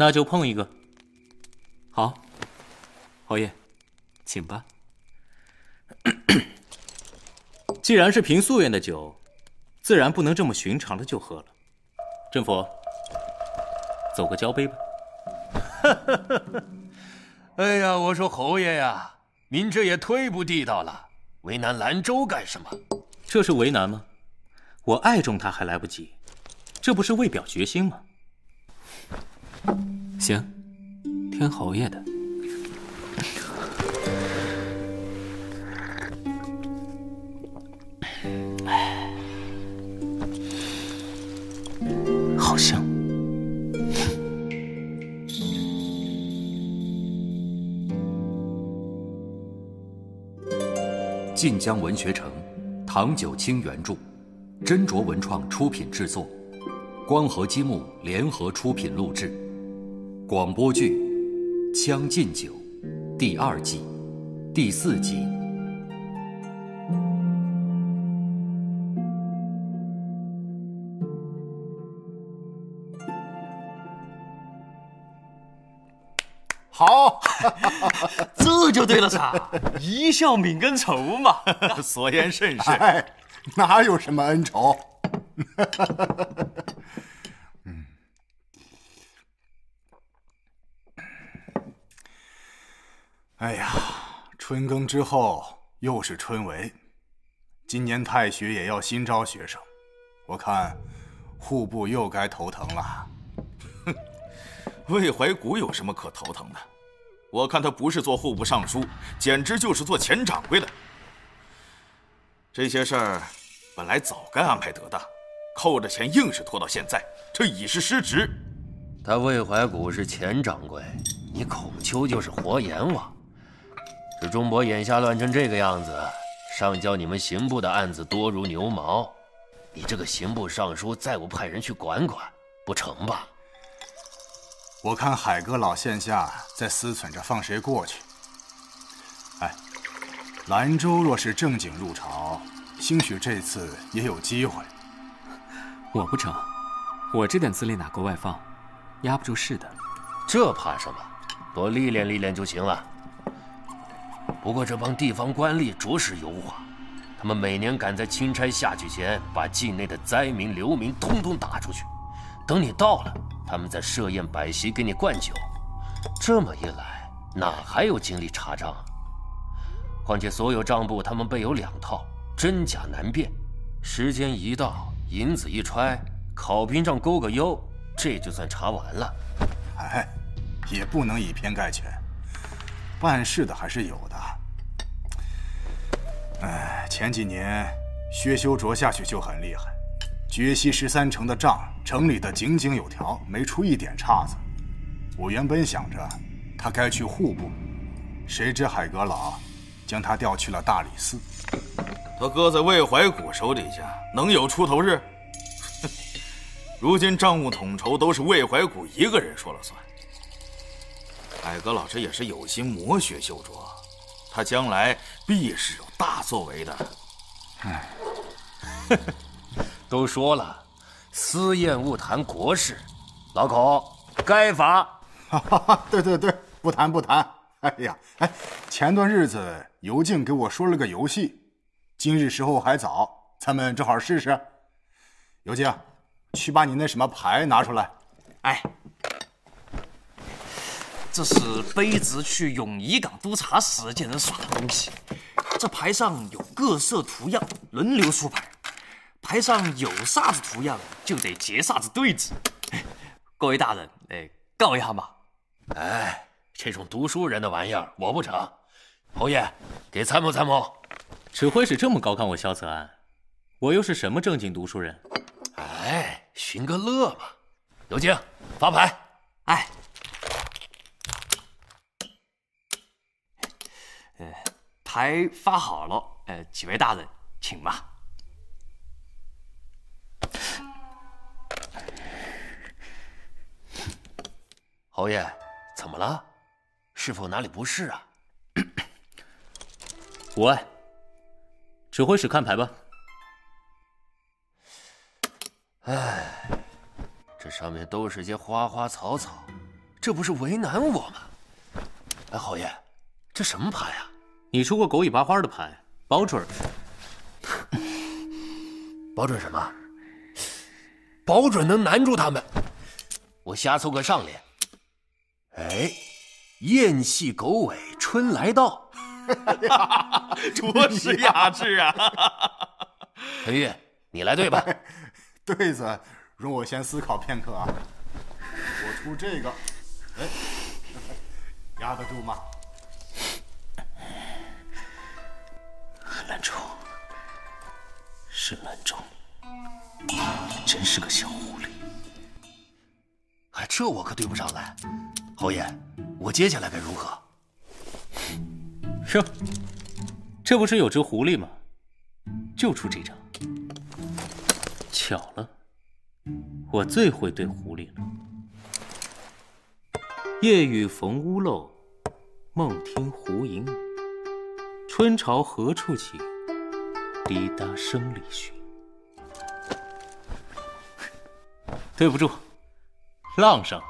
那就碰一个。好，侯爷，请吧。既然是凭夙愿的酒，自然不能这么寻常的就喝了。郑佛，走个交杯吧。哎呀，我说侯爷呀，您这也忒不地道了，为难兰州干什么？这是为难吗？我爱中他还来不及，这不是为表决心吗？行，听侯爷的。好香。晋江文学城，唐九卿原著，斟酌文创出品制作，光合积木联合出品录制，广播剧《将进酒》第二季第四集。好，这就对了噻，一笑泯恩仇嘛。所言甚是。哎，哪有什么恩仇？哎呀，春耕之后又是春闱，今年太学也要新招学生，我看户部又该头疼了。哼，魏怀古有什么可头疼的？我看他不是做户部尚书，简直就是做钱掌柜的。这些事儿本来早该安排得当，扣着钱硬是拖到现在，这已是失职。他魏怀古是钱掌柜，你孔丘就是活阎王。这钟伯眼下乱成这个样子，上交你们刑部的案子多如牛毛，你这个刑部尚书再不派人去管管，不成吧？我看海哥老线下在思忖着放谁过去。哎，兰州若是正经入朝，兴许这次也有机会。我不成，我这点资历哪够外放，压不住事的。这怕什么？多历练历练就行了。不过这帮地方官吏着实油滑，他们每年赶在钦差下去前，把境内的灾民流民通通打出去。等你到了，他们再设宴摆席给你灌酒。这么一来，哪还有精力查账？况且所有账簿他们备有两套，真假难辨。时间一到，银子一揣，考评上勾个优，这就算查完了。哎，也不能以偏概全，办事的还是有的。哎，前几年薛修琢下去就很厉害，决西十三城的账整理的井井有条，没出一点岔子。我原本想着他该去户部，谁知海阁老将他调去了大理寺。他搁在魏怀古手底下，能有出头日？如今账务统筹都是魏怀古一个人说了算。海阁老师也是有心磨学修卓，他将来必是有大作为的。唉，都说了，私宴勿谈国事，老孔该罚。哈哈，对对对，不谈不谈。哎呀，哎，前段日子尤静给我说了个游戏，今日时候还早，咱们正好试试。尤静，去把你那什么牌拿出来。哎，这是卑职去永仪港督察时见人耍的东西。这牌上有各色图样，轮流出牌。牌上有啥子图样，就得结啥子对子。各位大人，哎，告一下嘛。哎，这种读书人的玩意儿我不成。侯爷，给参谋参谋。指挥使这么高看我萧泽安，我又是什么正经读书人？哎，寻个乐嘛。尤静，发牌。哎，呃，牌发好了，呃，几位大人，请吧。侯爷，怎么了？是否哪里不适啊？无碍。指挥使看牌吧。唉，这上面都是些花花草草，这不是为难我吗？哎，侯爷，这什么牌啊？你出过狗尾巴花的牌，保准。保准什么？保准能难住他们。我瞎凑个上联。哎，燕戏狗尾春来到，着实雅致啊！陈玉，你来对吧？对子，容我先思考片刻啊。我出这个，哎，压得住吗？兰州，是兰州，你真是个小狐狸。哎，这我可对不上来。侯爷，我接下来该如何？哟，这不是有只狐狸吗？就出这张。巧了，我最会对狐狸了。夜雨逢屋漏，梦听胡吟。春潮何处起？滴答声里寻。对不住，浪上了。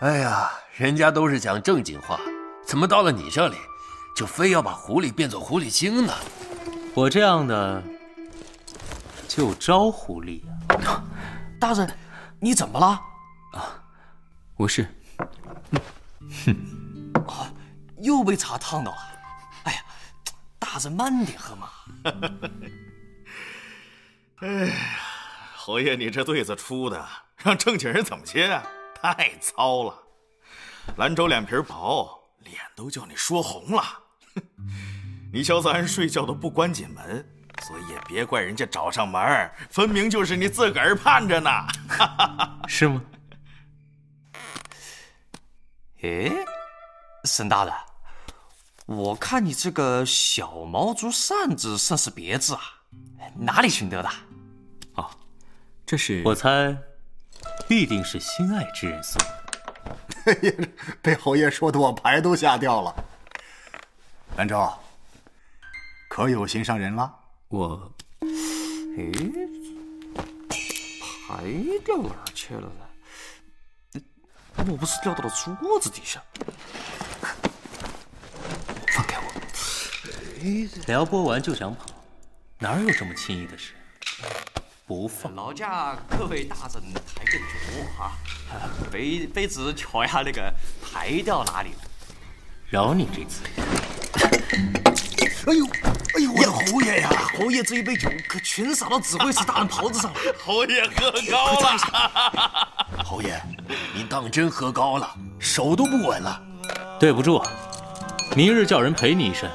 哎呀，人家都是讲正经话，怎么到了你这里，就非要把狐狸变作狐狸精呢？我这样的就招狐狸呀！大人，你怎么了？啊，无事。哼，啊，又被茶烫到了。哎呀，大人慢点喝嘛。哎呀，侯爷，你这对子出的，让正经人怎么接啊？太糙了。兰州脸皮薄，脸都叫你说红了。你小子俺睡觉都不关紧门，所以也别怪人家找上门，分明就是你自个儿盼着呢。是吗？哎，沈大人，我看你这个小毛竹扇子甚是别致啊，哪里寻得的？哦，这是我猜，必定是心爱之人送的。被侯爷说的我牌都吓掉了。兰州，可有心上人了？我，哎，牌掉哪儿去了呢？我不是掉到了桌子底下？放开我！撩拨完就想跑，哪有这么轻易的事？不放！劳驾各位大人抬个脚啊！卑卑职瞧下那个牌掉哪里了。饶你这次。哎呦，哎呦，我的侯爷呀！侯爷这一杯酒可全洒到指挥使大人袍子上了。侯爷喝高了。侯爷，您当真喝高了，手都不稳了。对不住，明日叫人陪你一身。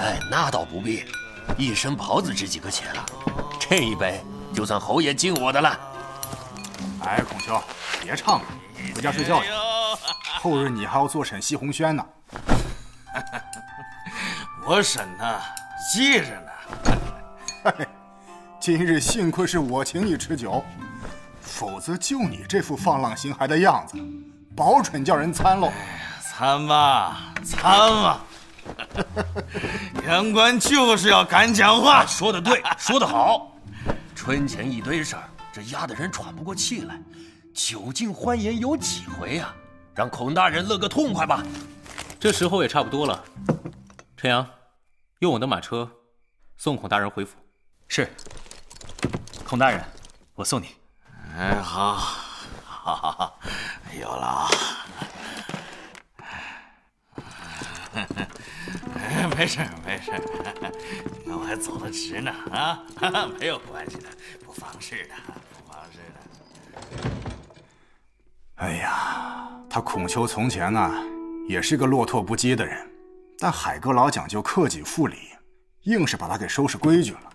哎，那倒不必，一身袍子值几个钱啊？这一杯。就算侯爷敬我的了。哎，孔兄，别唱了，回家睡觉去。后日你还要做审西红轩呢。我审呢，记着呢。今日幸亏是我请你吃酒，否则就你这副放浪形骸的样子，保准叫人参喽。参吧，参吧。员官就是要敢讲话。说的对，说的好。春前一堆事儿，这压得人喘不过气来。酒尽欢颜有几回啊？让孔大人乐个痛快吧。这时候也差不多了。陈阳，用我的马车送孔大人回府。是。孔大人，我送你。哎，好，好，好，好，有了啊。没事没事，你看我还走得直呢啊，没有关系的，不妨事的，不妨事的。哎呀，他孔丘从前呢，也是个落拓不羁的人，但海哥老讲究克己复礼，硬是把他给收拾规矩了。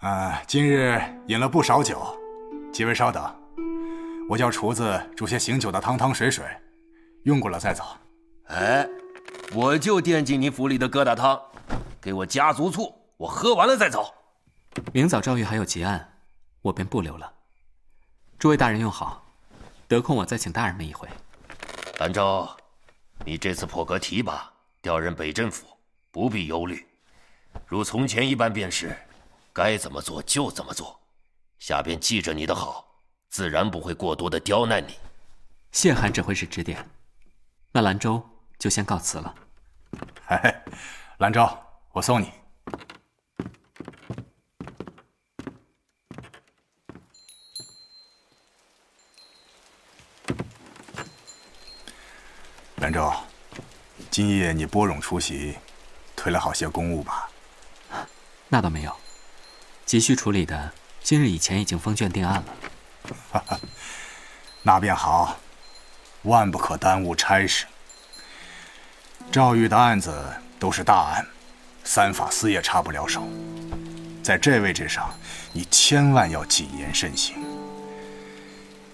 啊，今日饮了不少酒，几位稍等，我叫厨子煮些醒酒的汤汤水水，用过了再走。哎。我就惦记你府里的疙瘩汤，给我加足醋，我喝完了再走。明早赵玉还有结案，我便不留了。诸位大人用好，得空我再请大人们一回。兰州，你这次破格提拔，调任北镇府，不必忧虑，如从前一般便是，该怎么做就怎么做。下边记着你的好，自然不会过多的刁难你。谢韩只会是指点，那兰州就先告辞了。哎，兰州，我送你。兰州，今夜你拨冗出席，推了好些公务吧？那倒没有，急需处理的，今日以前已经封卷定案了。哈哈，那便好，万不可耽误差事。赵玉的案子都是大案，三法司也插不了手。在这位置上，你千万要谨言慎行。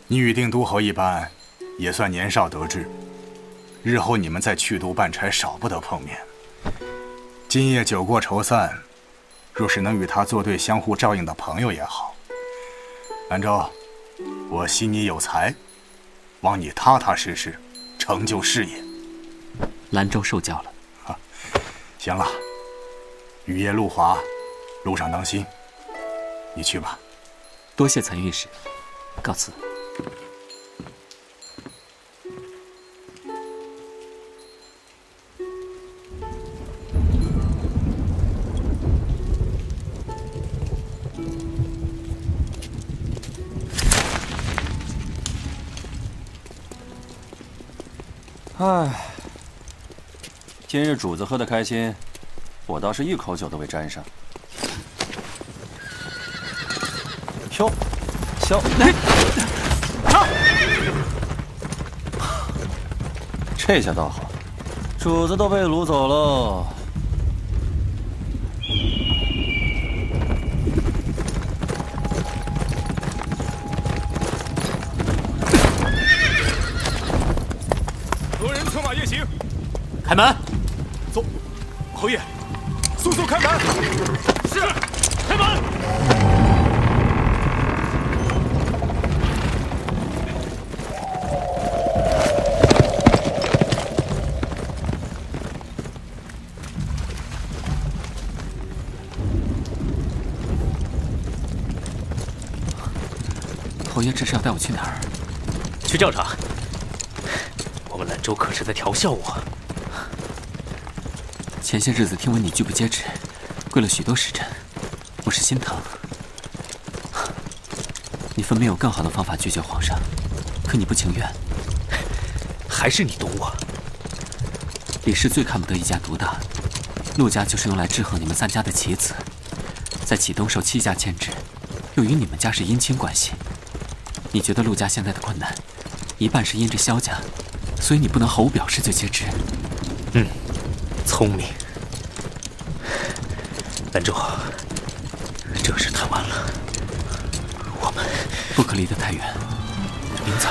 你与定都侯一般，也算年少得志。日后你们再去都办差，少不得碰面。今夜酒过愁散，若是能与他作对、相互照应的朋友也好。兰州，我惜你有才，望你踏踏实实成就事业。兰州受教了。行了，雨夜路滑，路上当心。你去吧。多谢岑御史，告辞。今日主子喝得开心，我倒是一口酒都未沾上。哟，小，啊！这下倒好，主子都被掳走喽。开门，走，侯爷，速速开门！是，开门！侯爷这是要带我去哪儿？去教场。我们兰州可是在调笑我。前些日子听闻你拒不接旨，跪了许多时辰，我是心疼。你分明有更好的方法拒绝皇上，可你不情愿。还是你懂我。李氏最看不得一家独大，陆家就是用来制衡你们三家的棋子，在启东受戚家牵制，又与你们家是姻亲关系。你觉得陆家现在的困难，一半是因着萧家，所以你不能毫无表示就接旨。嗯，聪明。兰州，正事太晚了，我们不可离得太远。明早。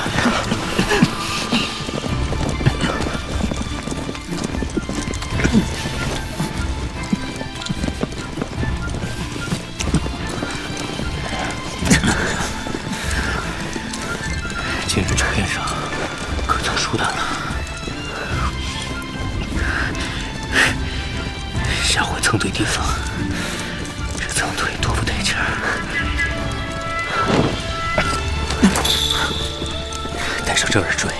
今日酒宴上可曾舒坦了？下回曾对地方。双腿多不得劲儿，带上这耳坠，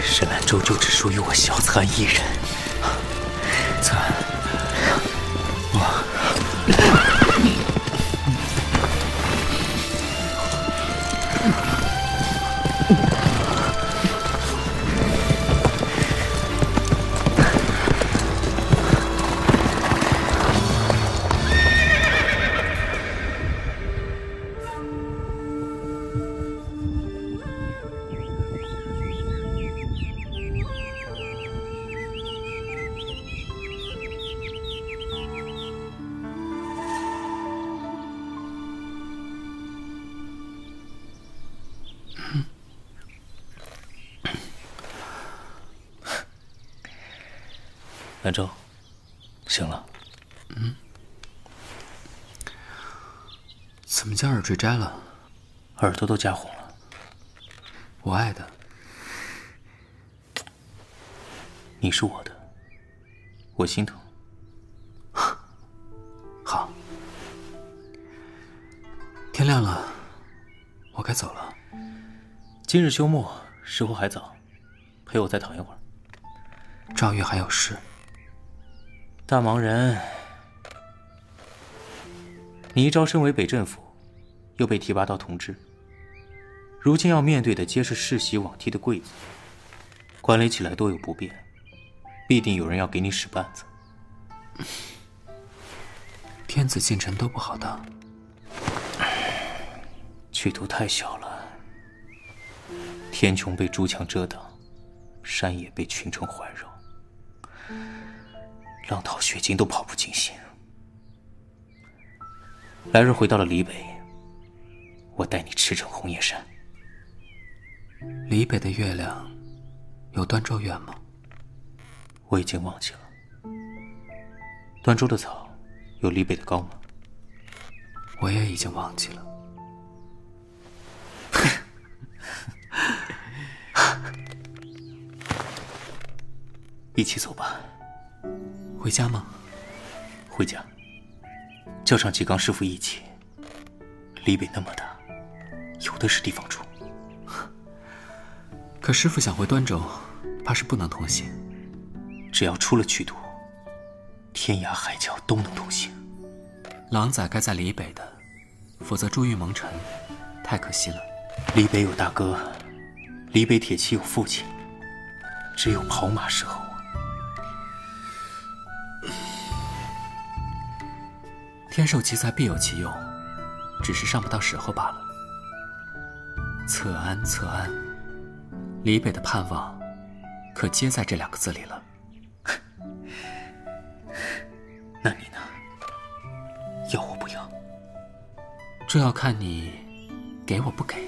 沈兰州就只属于我小残一人。嗯，怎么将耳坠摘了？耳朵都夹红了。我爱的，你是我的，我心疼。好，天亮了，我该走了。今日休沐，时候还早，陪我再躺一会儿。赵月还有事。大忙人，你一朝身为北镇府，又被提拔到同知，如今要面对的皆是世袭罔替的贵族，管理起来多有不便，必定有人要给你使绊子。天子近臣都不好当，去途太小了。天穹被诸墙遮挡，山野被群城环绕。浪淘血晶都跑不进心。来日回到了离北，我带你驰骋红叶山。离北的月亮有端州圆吗？我已经忘记了。端州的草有离北的高吗？我也已经忘记了。一起走吧。回家吗？回家。叫上纪刚师傅一起。离北那么大，有的是地方住。可师傅想回端州，怕是不能同行。只要出了曲都，天涯海角都能同行。狼崽该在离北的，否则珠玉蒙尘，太可惜了。离北有大哥，离北铁骑有父亲，只有跑马适合天授其才必有其用，只是上不到时候罢了。策安，策安，李北的盼望，可皆在这两个字里了。那你呢？要我不要？这要看你给我不给。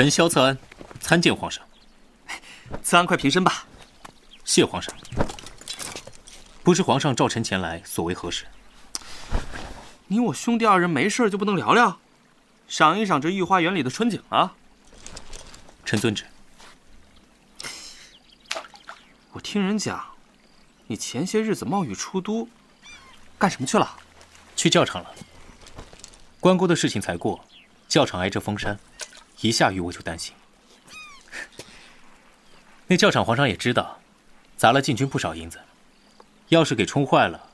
臣萧策安，参见皇上。策安，快平身吧。谢皇上。不知皇上召臣前来，所为何事？你我兄弟二人没事就不能聊聊，赏一赏这御花园里的春景啊？臣遵旨。我听人讲，你前些日子冒雨出都，干什么去了？去教场了。关公的事情才过，教场挨着封山。一下雨我就担心，那教场皇上也知道，砸了禁军不少银子，要是给冲坏了，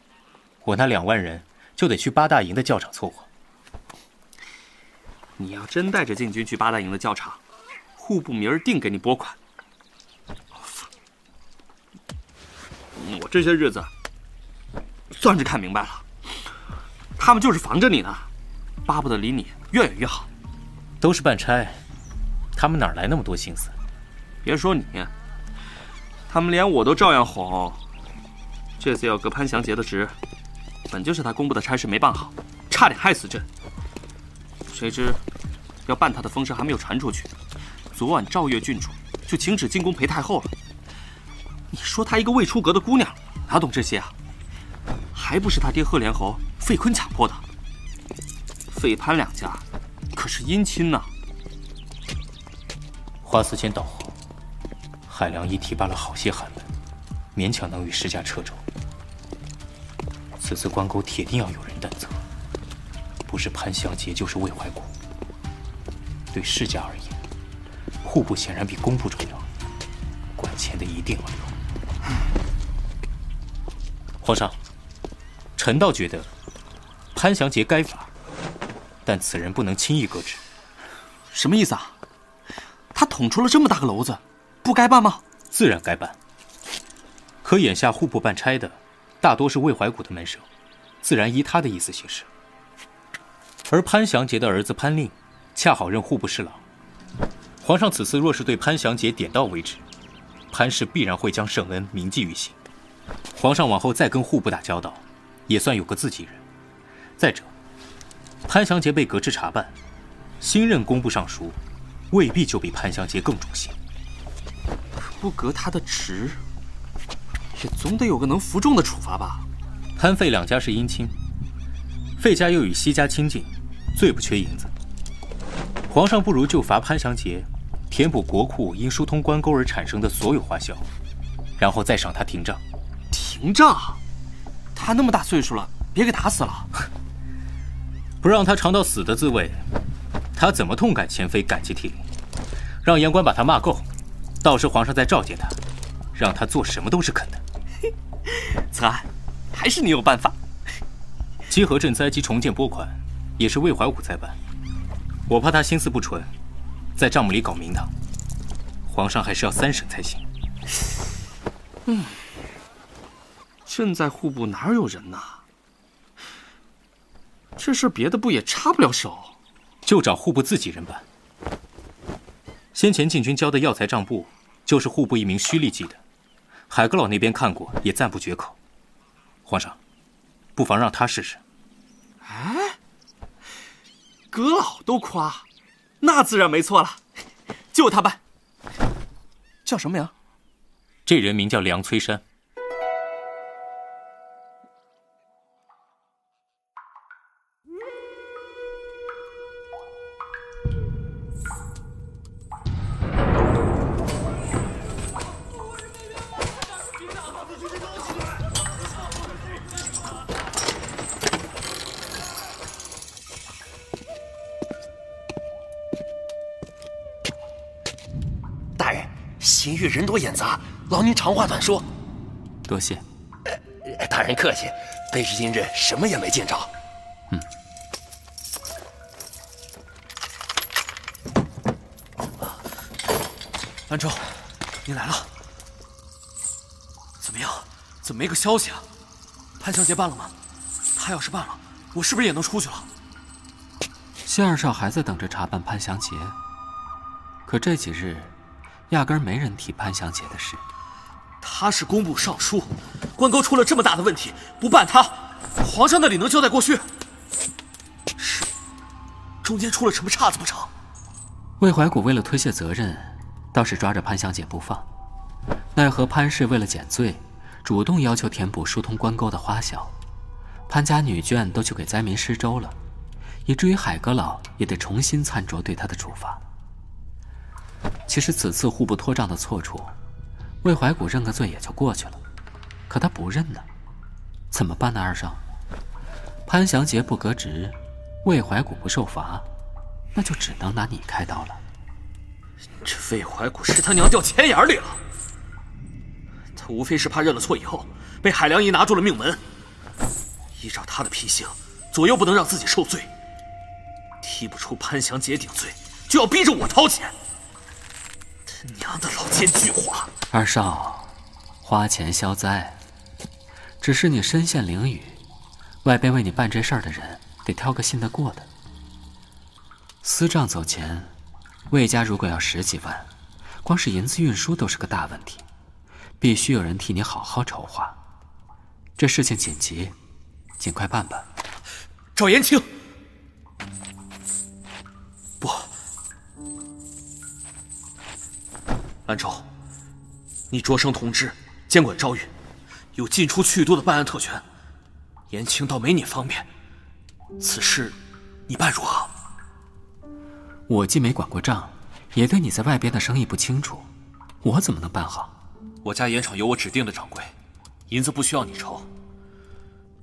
我那两万人就得去八大营的教场凑合。你要真带着禁军去八大营的教场，户部明儿定给你拨款。我这些日子算是看明白了，他们就是防着你呢，巴不得离你越远越好。都是办差，他们哪来那么多心思？别说你，他们连我都照样哄。这次要革潘祥杰的职，本就是他公布的差事没办好，差点害死朕。谁知要办他的风声还没有传出去，昨晚赵月郡主就请旨进宫陪太后了。你说她一个未出阁的姑娘，哪懂这些啊？还不是他爹贺连侯费坤强迫的。费潘两家。可是姻亲呐！花四千道后，海良一提拔了好些寒门，勉强能与世家掣肘。此次关沟铁定要有人担责，不是潘祥杰就是魏怀古。对世家而言，户部显然比工部重要，管钱的一定要留。皇上，臣倒觉得潘祥杰该罚。但此人不能轻易搁置。什么意思啊？他捅出了这么大个篓子，不该办吗？自然该办。可眼下户部办差的，大多是魏怀古的门生，自然依他的意思行事。而潘祥杰的儿子潘令，恰好任户部侍郎。皇上此次若是对潘祥杰点到为止，潘氏必然会将圣恩铭记于心。皇上往后再跟户部打交道，也算有个自己人。再者，潘祥杰被革职查办，新任工部尚书未必就比潘祥杰更忠心。不革他的职，也总得有个能服众的处罚吧？潘费两家是姻亲，费家又与西家亲近，最不缺银子。皇上不如就罚潘祥杰填补国库因疏通关沟而产生的所有花销，然后再赏他停账。停账？他那么大岁数了，别给打死了。不让他尝到死的滋味，他怎么痛改前非、感激涕零？让言官把他骂够，到时皇上再召见他，让他做什么都是肯的。子安，还是你有办法。集河镇灾及重建拨款，也是魏怀武在办。我怕他心思不纯，在账目里搞名堂。皇上还是要三审才行。嗯，朕在户部哪有人呐？这事别的部也插不了手，就找户部自己人办。先前禁军交的药材账簿，就是户部一名虚吏记的，海阁老那边看过，也赞不绝口。皇上，不妨让他试试。哎。阁老都夸，那自然没错了，就他办。叫什么名？这人名叫梁崔山。人多眼杂，劳您长话短说。多谢。大人客气，卑职今日什么也没见着。嗯。兰州，你来了。怎么样？怎么没个消息啊？潘小姐办了吗？她要是办了，我是不是也能出去了？谢二少还在等着查办潘祥杰，可这几日。压根儿没人提潘香姐的事。他是工部尚书，关沟出了这么大的问题，不办他，皇上那里能交代过去？是，中间出了什么岔子不成？魏怀古为了推卸责任，倒是抓着潘香姐不放，奈何潘氏为了减罪，主动要求填补疏通关沟的花销，潘家女眷都去给灾民施粥了，以至于海阁老也得重新参酌对他的处罚。其实此次户部拖账的错处，魏怀古认个罪也就过去了，可他不认呢，怎么办呢？二少，潘祥杰不革职，魏怀古不受罚，那就只能拿你开刀了。这魏怀古是他娘掉钱眼里了，他无非是怕认了错以后被海良仪拿住了命门。依照他的脾性，左右不能让自己受罪，提不出潘祥杰顶罪，就要逼着我掏钱。娘的老奸巨猾！二少，花钱消灾，只是你身陷囹圄，外边为你办这事儿的人得挑个信得过的。私账走钱，魏家如果要十几万，光是银子运输都是个大问题，必须有人替你好好筹划。这事情紧急，尽快办吧。赵延清。兰州，你擢升同知，监管诏狱，有进出去都的办案特权。延青倒没你方便，此事你办如何？我既没管过账，也对你在外边的生意不清楚，我怎么能办好？我家盐场有我指定的掌柜，银子不需要你筹。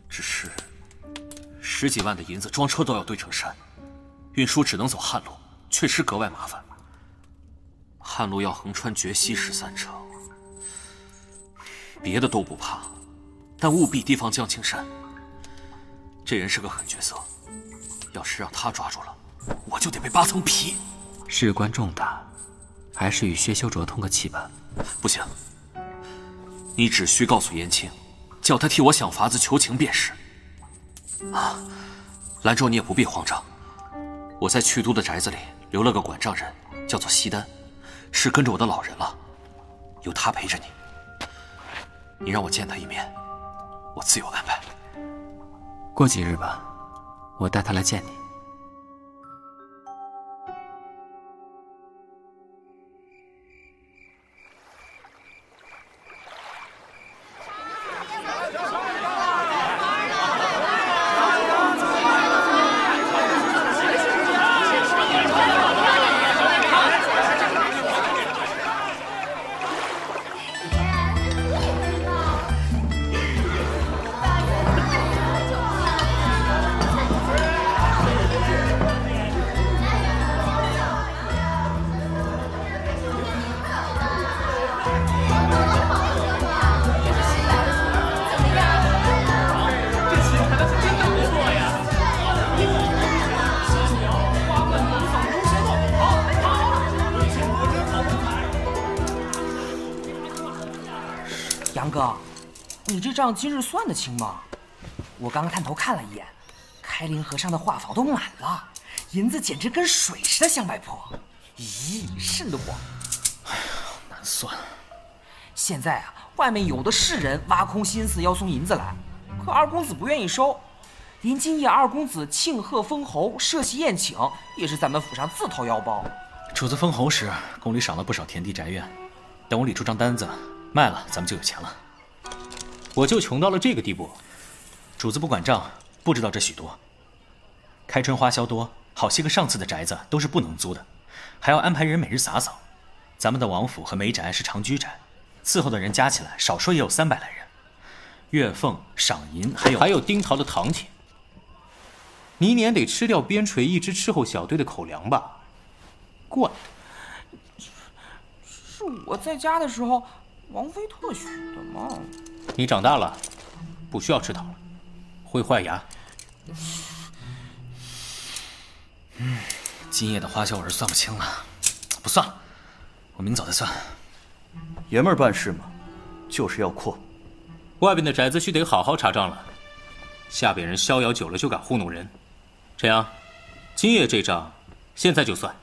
只是十几万的银子装车都要堆成山，运输只能走旱路，确实格外麻烦。旱路要横穿绝西十三城，别的都不怕，但务必提防江青山。这人是个狠角色，要是让他抓住了，我就得被扒层皮。事关重大，还是与薛修卓通个气吧。不行，你只需告诉燕青，叫他替我想法子求情便是。啊，兰州你也不必慌张，我在去都的宅子里留了个管账人，叫做西丹。是跟着我的老人了，有他陪着你。你让我见他一面，我自有安排。过几日吧，我带他来见你。你这账今日算得清吗？我刚刚探头看了一眼，开灵和尚的画舫都满了，银子简直跟水似的，向外泼。咦，瘆得慌！哎呀，难算。现在啊，外面有的是人挖空心思要送银子来，可二公子不愿意收。连今夜二公子庆贺封侯、设席宴请，也是咱们府上自掏腰包。主子封侯时，宫里赏了不少田地宅院，等我理出张单子，卖了，咱们就有钱了。我就穷到了这个地步，主子不管账，不知道这许多。开春花销多，好些个上次的宅子都是不能租的，还要安排人每日洒扫。咱们的王府和梅宅是长居宅，伺候的人加起来少说也有三百来人，月俸、赏银还有还有丁桃的堂钱。你一年得吃掉边陲一支伺候小队的口粮吧？怪，是我在家的时候，王妃特许的嘛。你长大了，不需要吃糖了，会坏牙。嗯，今夜的花销我是算不清了，不算了，我明早再算。爷们儿办事嘛，就是要阔。外边的宅子须得好好查账了，下边人逍遥久了就敢糊弄人。陈阳，今夜这账，现在就算。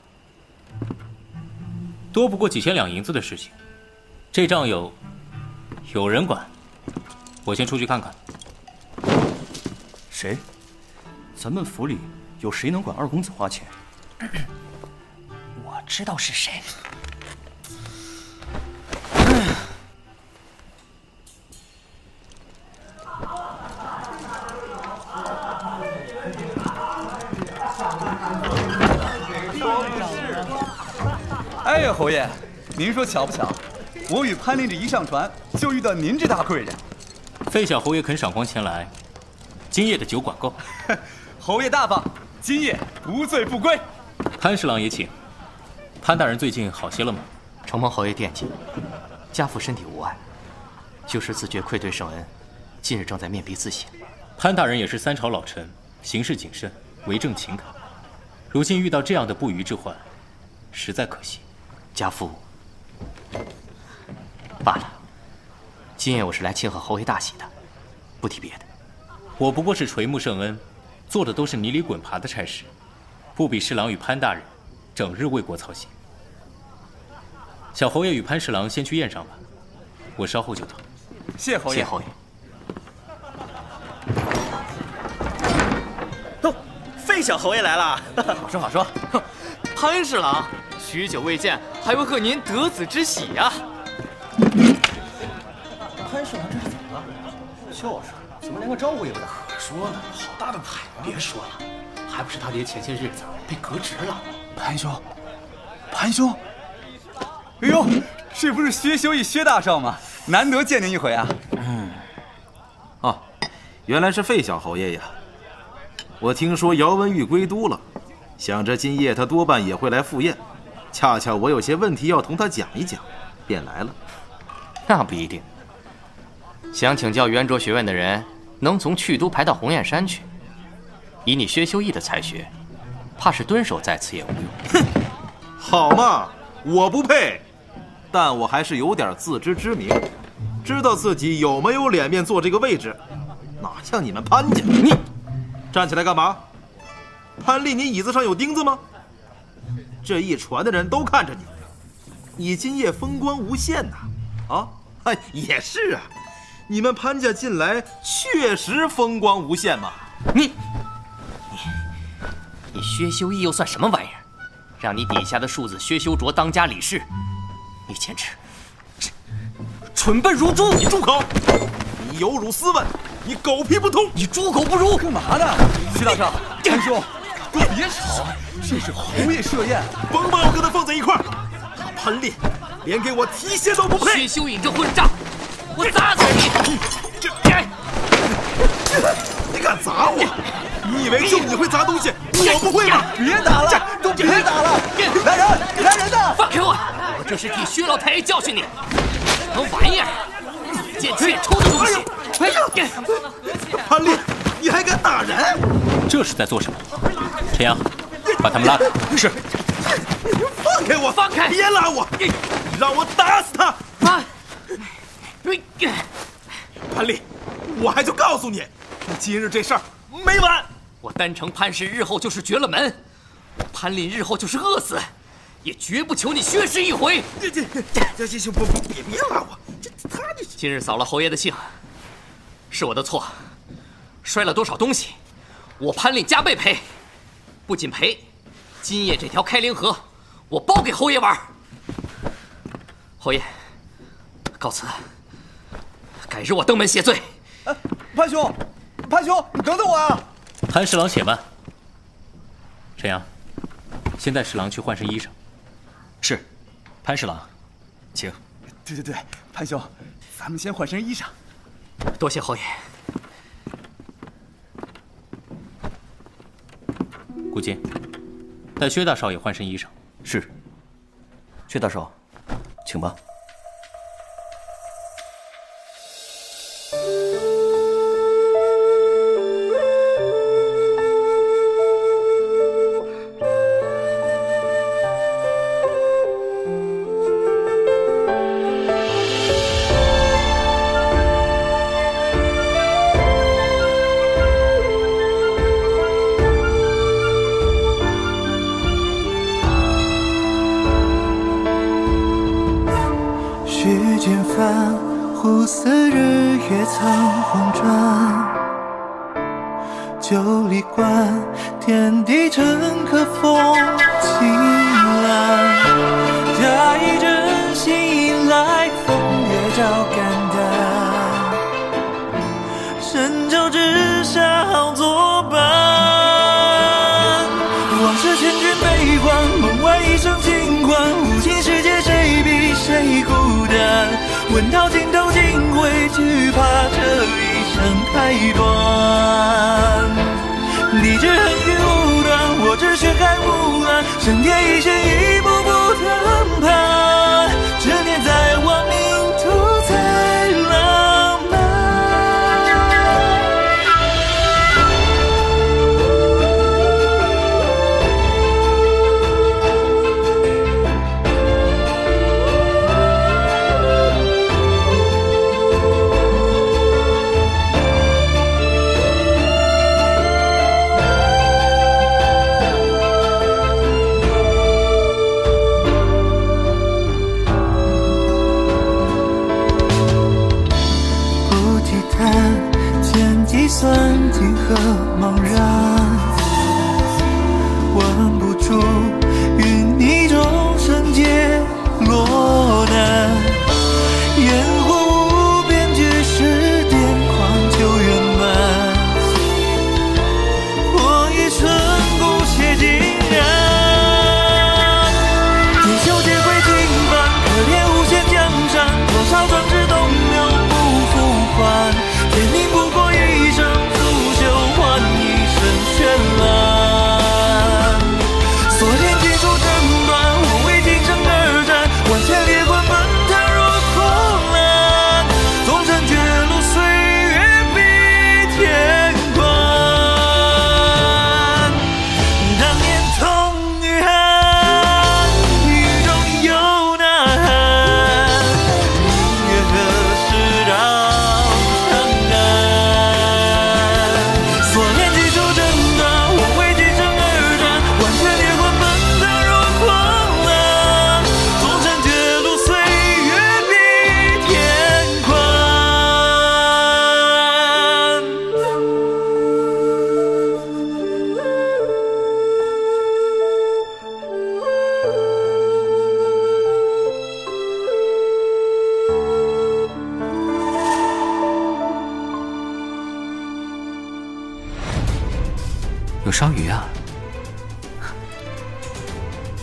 多不过几千两银子的事情，这账有有人管。我先出去看看。谁？咱们府里有谁能管二公子花钱？我知道是谁。哎呀，侯爷，您说巧不巧？我与潘令这一上船，就遇到您这大贵人。费小侯爷肯赏光前来，今夜的酒管够。侯爷大方，今夜不醉不归。潘侍郎也请。潘大人最近好些了吗？承蒙侯爷惦记，家父身体无碍，就是自觉愧对圣恩，近日正在面壁自省。潘大人也是三朝老臣，行事谨慎，为政勤恳，如今遇到这样的不虞之患，实在可惜。家父，罢了。今夜我是来庆贺侯爷大喜的，不提别的。我不过是垂暮圣恩，做的都是泥里滚爬的差事，不比侍郎与潘大人整日为国操心。小侯爷与潘侍郎先去宴上吧，我稍后就到。谢侯爷。谢侯爷。哦，费小侯爷来了。好说好说。潘侍郎，许久未见，还未贺您得子之喜呀。潘侍郎这是怎么了？就是，怎么连个招呼也不打？可说呢，好大的牌！别说了，还不是他爹前些日子被革职了。潘兄，潘兄，哎呦，这不是薛修义薛大少吗？难得见您一回啊。嗯。哦，原来是费小侯爷呀！我听说姚文玉归都了，想着今夜他多半也会来赴宴，恰巧我有些问题要同他讲一讲，便来了。那不一定。想请教圆卓学院的人，能从去都排到鸿雁山去。以你薛修义的才学，怕是蹲守在此也无用。哼，好嘛，我不配，但我还是有点自知之明，知道自己有没有脸面坐这个位置。哪像你们潘家，你站起来干嘛？潘丽，你椅子上有钉子吗？这一船的人都看着你，你今夜风光无限呐！啊，哎，也是啊，你们潘家近来确实风光无限嘛。你，你，你薛修义又算什么玩意儿？让你底下的庶子薛修卓当家理事，你简直蠢笨如猪！你住口！你有辱斯文，你狗屁不通！你猪狗不如！干嘛呢？徐大少，潘兄，都别吵，这是侯爷设宴，甭把我跟他放在一块儿。潘烈，连给我提鞋都不配！薛修颖这混账，我砸死你！这，你敢砸我？你以为就你会砸东西，我不会吗？别打了，都别打了！来人，来人呐！放开我！我这是替薛老太爷教训你。什么玩意儿？自贱欠抽的东西！哎呀！潘烈，你还敢打人？这是在做什么？陈阳，把他们拉开。是。放开我！放开！别拉我！你让我打死他！啊！潘丽，我还就告诉你，你今日这事儿没完。我丹城潘氏日后就是绝了门，潘林日后就是饿死，也绝不求你薛氏一回。这这这这行不不别别拉我！这他这今日扫了侯爷的兴，是我的错，摔了多少东西，我潘林加倍赔。不仅赔，今夜这条开灵河，我包给侯爷玩。侯爷，告辞。改日我登门谢罪。哎，潘兄，潘兄，你等等我啊！潘侍郎且慢。陈阳，先带侍郎去换身衣裳。是，潘侍郎，请。对对对，潘兄，咱们先换身衣裳。多谢侯爷。顾坚，带薛大少爷换身衣裳。是。薛大少，请吧。问到尽头竟会惧怕这一生太短。你只恨云无端，我只血海无岸，生天一线，一步步登攀，有烧鱼啊，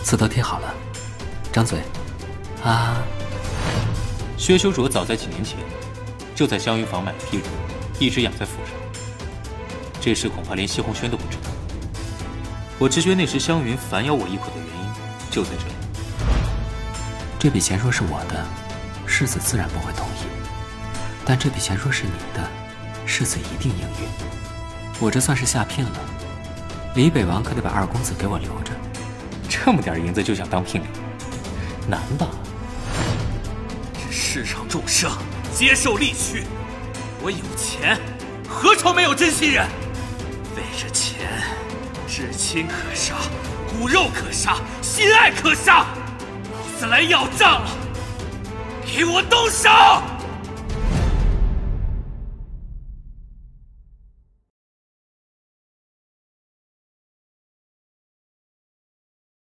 刺都贴好了，张嘴，啊！薛修卓早在几年前就在香云坊买了批人，一直养在府上。这事恐怕连谢鸿轩都不知道。我直觉那时香云反咬我一口的原因就在这里。这笔钱若是我的，世子自然不会同意；但这笔钱若是你的，世子一定应允。我这算是下聘了，李北王可得把二公子给我留着。这么点银子就想当聘礼，难吧？这世上众生皆受利取，我有钱，何愁没有真心人？为这钱，至亲可杀，骨肉可杀，心爱可杀。老子来要账了，给我动手！